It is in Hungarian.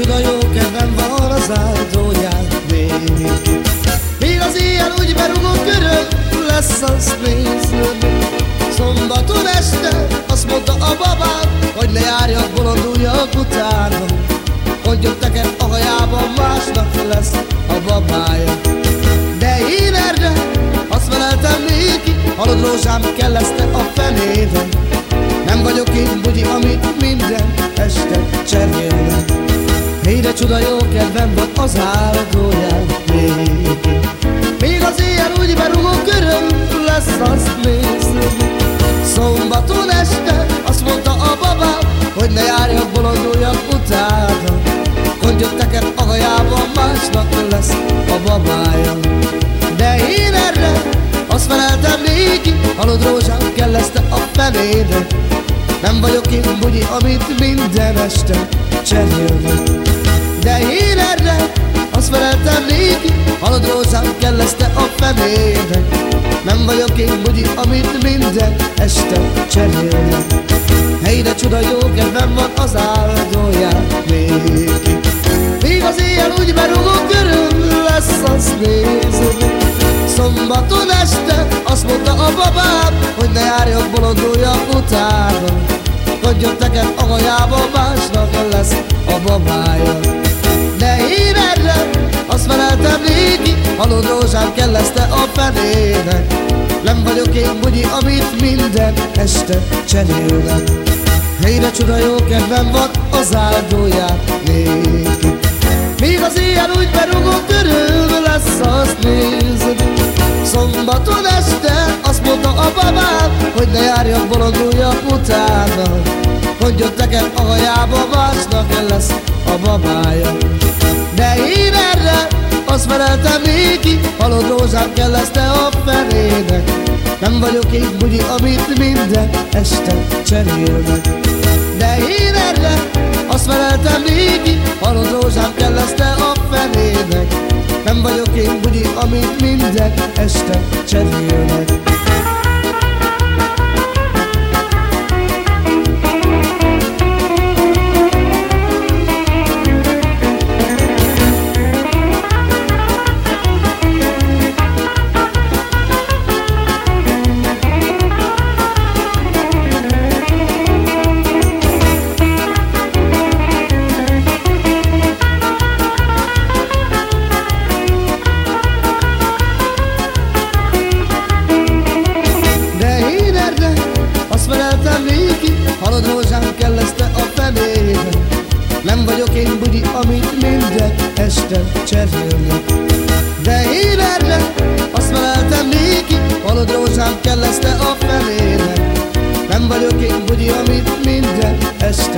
de csuda jó kedvem van az áldóját még Míg az ilyen úgy berugó körül lesz azt néző Szombaton este azt mondta a babám Hogy ne járjak bolonduljak utána Hogy jött neked a hajában másnak lesz a babája. De én erre azt feleltem néki Halod rózsám kellezte a fenébe. Nem vagyok én bugyi, amit minden este cserélnek Mire csuda jó kedvem van az áldóján Még. Az éjjel úgy berúgó köröm lesz azt nézem Szombaton este azt mondta a babám Hogy ne járjak bolonduljak utána Hogy jöttek a hajában másnak lesz a babája. De én erre azt feleltem néki Halod rózsám kellezte a fenébe. Nem vagyok én bugyi, amit minden este cserélnek De én erre azt feleltem néki Halod rózsám kellezte a fenébe Nem vagyok én bugyi, amit minden este cserélnek. Helyre csuda jó kedvem van az áldóját néki. Míg az éjjel úgy berúgó körül lesz, azt nézem. Szombaton este azt mondta a babám Hogy ne járjak bolonduljak utána. Jött neked a hajába másnak lesz a babája De én erre azt feleltem néki Halod rózsám kellezte a fenének. Nem vagyok én bugyi, amit minden este cserélnek. Helyre csuda jó kedvem van az áldóját néki. Míg az éjjel úgy berúgó körül lesz, azt nézed. Szombaton este azt mondta a babám Hogy ne járjak bolonduljak utána. Hogy jött neked a hajába másnak lesz a babája De én erre azt feleltem néki Halott rózsám kellezte a fenének. Nem vagyok én bugyi, amit minden este cserélnek. De én erre azt feleltem néki Halott rózsám kellezte a fenének. Nem vagyok én bugyi, amit minden este cserélnek kellezte a fenébe Nem vagyok én bugyi, amit minden este cserélnek De én erre azt feleltem néki Halad rózsám kellezte a fenébe Nem vagyok én bugyi, amit minden este